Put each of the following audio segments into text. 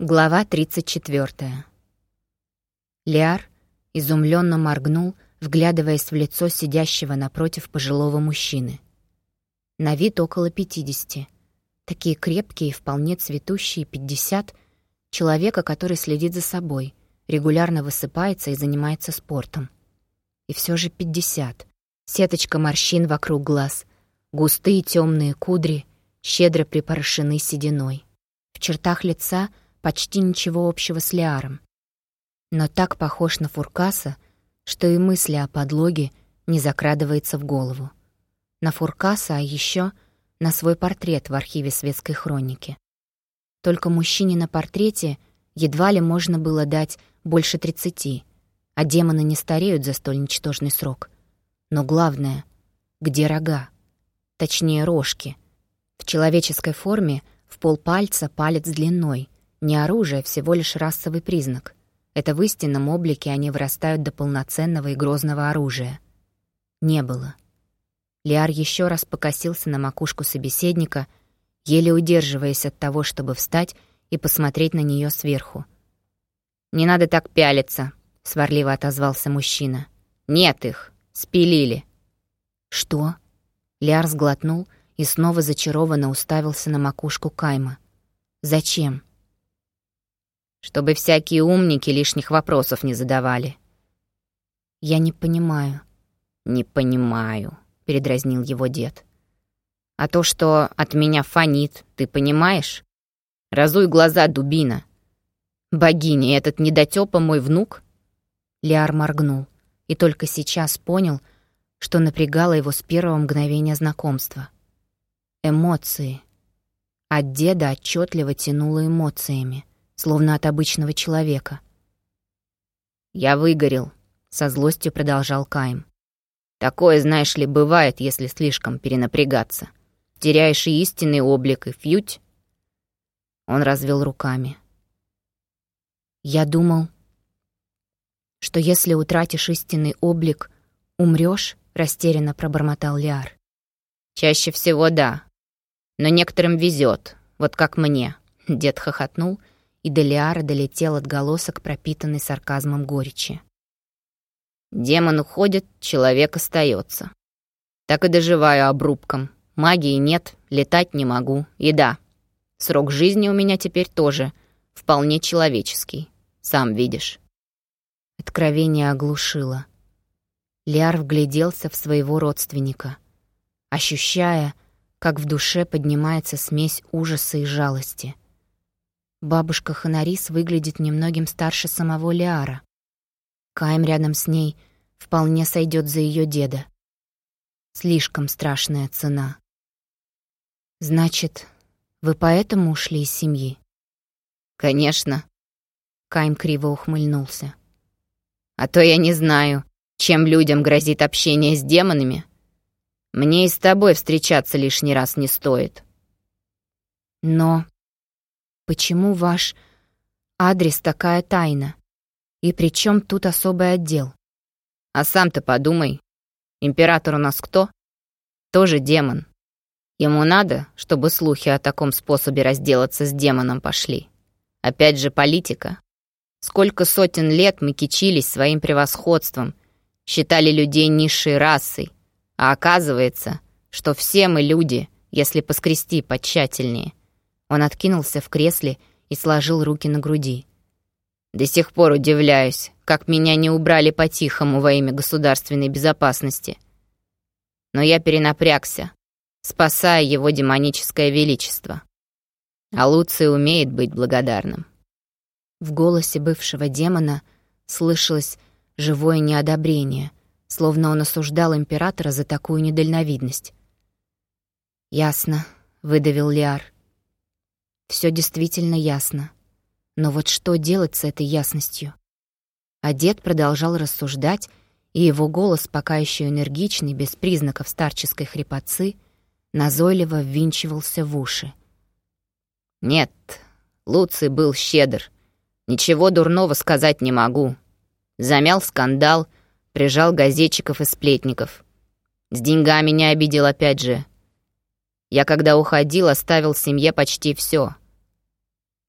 Глава 34. Лиар изумленно моргнул, вглядываясь в лицо сидящего напротив пожилого мужчины. На вид около 50. Такие крепкие и вполне цветущие 50 человека, который следит за собой, регулярно высыпается и занимается спортом. И все же 50. Сеточка морщин вокруг глаз, густые темные кудри, щедро припорошены сединой. В чертах лица — почти ничего общего с Лиаром. Но так похож на Фуркаса, что и мысли о подлоге не закрадывается в голову. На Фуркаса, а еще на свой портрет в архиве светской хроники. Только мужчине на портрете едва ли можно было дать больше тридцати, а демоны не стареют за столь ничтожный срок. Но главное — где рога? Точнее, рожки. В человеческой форме в полпальца палец длиной — не оружие, всего лишь расовый признак. Это в истинном облике они вырастают до полноценного и грозного оружия. Не было. Лиар еще раз покосился на макушку собеседника, еле удерживаясь от того, чтобы встать и посмотреть на нее сверху. «Не надо так пялиться», — сварливо отозвался мужчина. «Нет их. Спилили». «Что?» Лиар сглотнул и снова зачарованно уставился на макушку Кайма. «Зачем?» Чтобы всякие умники лишних вопросов не задавали. «Я не понимаю». «Не понимаю», — передразнил его дед. «А то, что от меня фонит, ты понимаешь? Разуй глаза, дубина. Богиня, этот недотёпа мой внук?» Лиар моргнул и только сейчас понял, что напрягало его с первого мгновения знакомства. Эмоции. От деда отчетливо тянуло эмоциями словно от обычного человека. «Я выгорел», — со злостью продолжал Кайм. «Такое, знаешь ли, бывает, если слишком перенапрягаться. Теряешь и истинный облик, и фьють». Он развел руками. «Я думал, что если утратишь истинный облик, умрёшь», — растерянно пробормотал Лиар. «Чаще всего да. Но некоторым везет, вот как мне», — дед хохотнул — и до Лиара долетел отголосок, пропитанный сарказмом горечи. «Демон уходит, человек остается. Так и доживаю обрубком. Магии нет, летать не могу. И да, срок жизни у меня теперь тоже вполне человеческий. Сам видишь». Откровение оглушило. Лиар вгляделся в своего родственника, ощущая, как в душе поднимается смесь ужаса и жалости — Бабушка Ханарис выглядит немногим старше самого Лиара. Кайм рядом с ней вполне сойдет за ее деда. Слишком страшная цена. Значит, вы поэтому ушли из семьи? Конечно. Кайм криво ухмыльнулся. А то я не знаю, чем людям грозит общение с демонами. Мне и с тобой встречаться лишний раз не стоит. Но Почему ваш адрес такая тайна? И при чем тут особый отдел? А сам-то подумай. Император у нас кто? Тоже демон. Ему надо, чтобы слухи о таком способе разделаться с демоном пошли. Опять же политика. Сколько сотен лет мы кичились своим превосходством, считали людей низшей расой, а оказывается, что все мы люди, если поскрести потщательнее. Он откинулся в кресле и сложил руки на груди. «До сих пор удивляюсь, как меня не убрали по-тихому во имя государственной безопасности. Но я перенапрягся, спасая его демоническое величество. А Луций умеет быть благодарным». В голосе бывшего демона слышалось живое неодобрение, словно он осуждал императора за такую недальновидность. «Ясно», — выдавил Лиар. Все действительно ясно. Но вот что делать с этой ясностью? А дед продолжал рассуждать, и его голос, пока еще энергичный, без признаков старческой хрипотцы, назойливо ввинчивался в уши. «Нет, Луций был щедр. Ничего дурного сказать не могу. Замял скандал, прижал газетчиков и сплетников. С деньгами не обидел опять же. Я, когда уходил, оставил семье почти все.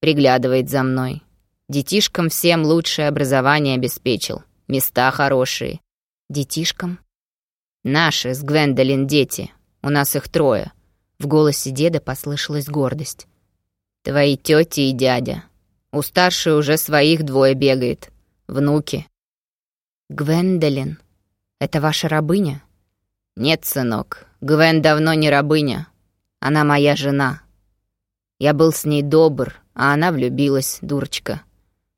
Приглядывает за мной. Детишкам всем лучшее образование обеспечил. Места хорошие. Детишкам? Наши с Гвендолин дети. У нас их трое. В голосе деда послышалась гордость. Твои тети и дядя. У старшей уже своих двое бегает. Внуки. Гвендолин. Это ваша рабыня? Нет, сынок. Гвен давно не рабыня. Она моя жена. Я был с ней добр, а она влюбилась, дурочка.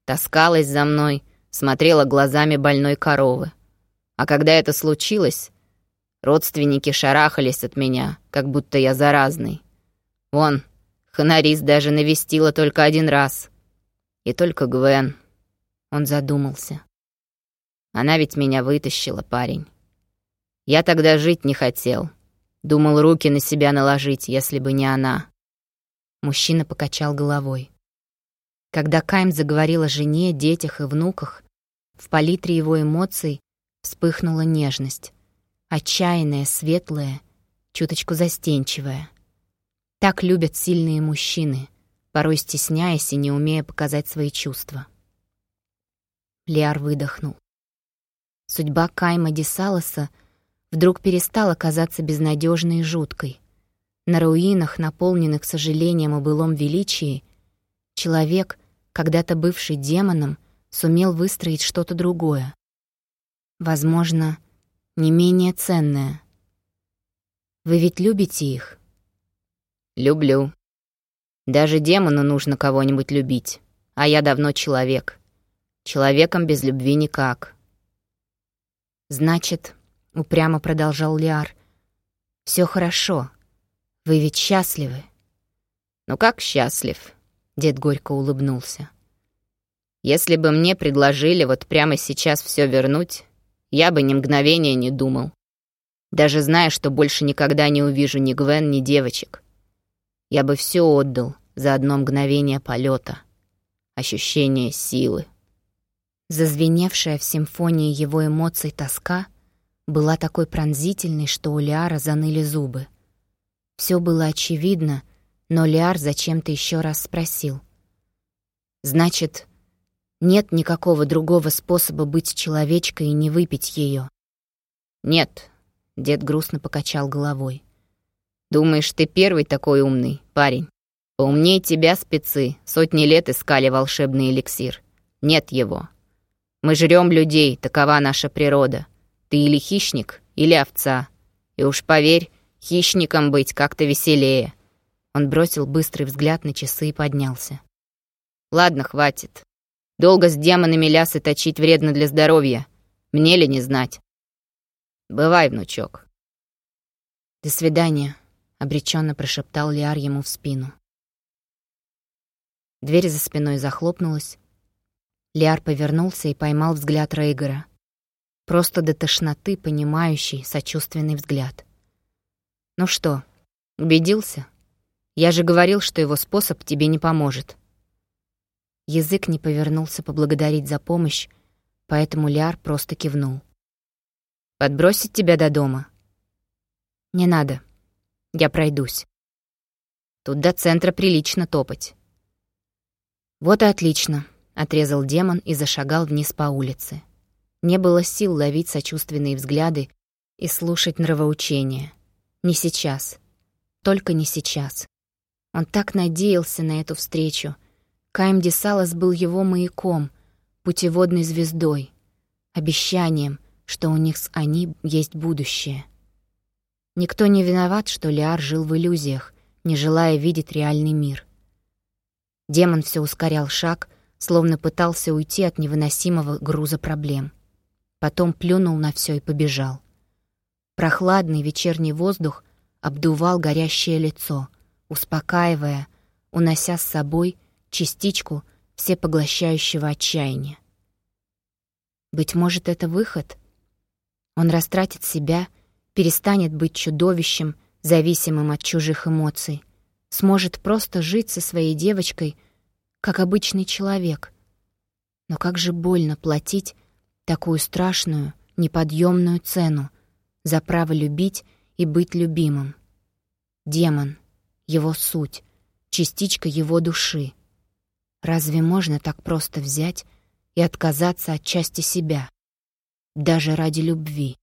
Таскалась за мной, смотрела глазами больной коровы. А когда это случилось, родственники шарахались от меня, как будто я заразный. Вон, Ханарис даже навестила только один раз. И только Гвен. Он задумался. Она ведь меня вытащила, парень. Я тогда жить не хотел. Думал руки на себя наложить, если бы не она. Мужчина покачал головой. Когда Кайм заговорил о жене, детях и внуках, в палитре его эмоций вспыхнула нежность. Отчаянная, светлая, чуточку застенчивая. Так любят сильные мужчины, порой стесняясь и не умея показать свои чувства. Лиар выдохнул. Судьба Кайма Десалоса вдруг перестала казаться безнадежной и жуткой. На руинах, наполненных сожалением о былом величии, человек, когда-то бывший демоном, сумел выстроить что-то другое. Возможно, не менее ценное. Вы ведь любите их? Люблю. Даже демону нужно кого-нибудь любить, а я давно человек. Человеком без любви никак. Значит, упрямо продолжал Лиар, все хорошо. Вы ведь счастливы. Ну как счастлив? Дед горько улыбнулся. «Если бы мне предложили вот прямо сейчас все вернуть, я бы ни мгновения не думал. Даже зная, что больше никогда не увижу ни Гвен, ни девочек. Я бы все отдал за одно мгновение полета, ощущение силы. Зазвеневшая в симфонии его эмоций тоска была такой пронзительной, что у Лиара заныли зубы. Все было очевидно, но Лиар зачем-то еще раз спросил. «Значит, нет никакого другого способа быть человечкой и не выпить ее?» «Нет», — дед грустно покачал головой. «Думаешь, ты первый такой умный, парень? Поумнее тебя спецы сотни лет искали волшебный эликсир. Нет его. Мы жрем людей, такова наша природа. Ты или хищник, или овца. И уж поверь, хищником быть как-то веселее». Он бросил быстрый взгляд на часы и поднялся. «Ладно, хватит. Долго с демонами лясы точить вредно для здоровья. Мне ли не знать? Бывай, внучок». «До свидания», — обреченно прошептал Лиар ему в спину. Дверь за спиной захлопнулась. Лиар повернулся и поймал взгляд Рейгора. Просто до тошноты понимающий, сочувственный взгляд. «Ну что, убедился?» Я же говорил, что его способ тебе не поможет. Язык не повернулся поблагодарить за помощь, поэтому Ляр просто кивнул. «Подбросить тебя до дома?» «Не надо. Я пройдусь. Тут до центра прилично топать». «Вот и отлично», — отрезал демон и зашагал вниз по улице. Не было сил ловить сочувственные взгляды и слушать нравоучения. Не сейчас. Только не сейчас. Он так надеялся на эту встречу. Кайм Десалас был его маяком, путеводной звездой, обещанием, что у них с Ани есть будущее. Никто не виноват, что Лиар жил в иллюзиях, не желая видеть реальный мир. Демон все ускорял шаг, словно пытался уйти от невыносимого груза проблем. Потом плюнул на все и побежал. Прохладный вечерний воздух обдувал горящее лицо — успокаивая, унося с собой частичку всепоглощающего отчаяния. Быть может, это выход? Он растратит себя, перестанет быть чудовищем, зависимым от чужих эмоций, сможет просто жить со своей девочкой, как обычный человек. Но как же больно платить такую страшную, неподъемную цену за право любить и быть любимым. Демон, его суть, частичка его души. Разве можно так просто взять и отказаться от части себя? Даже ради любви.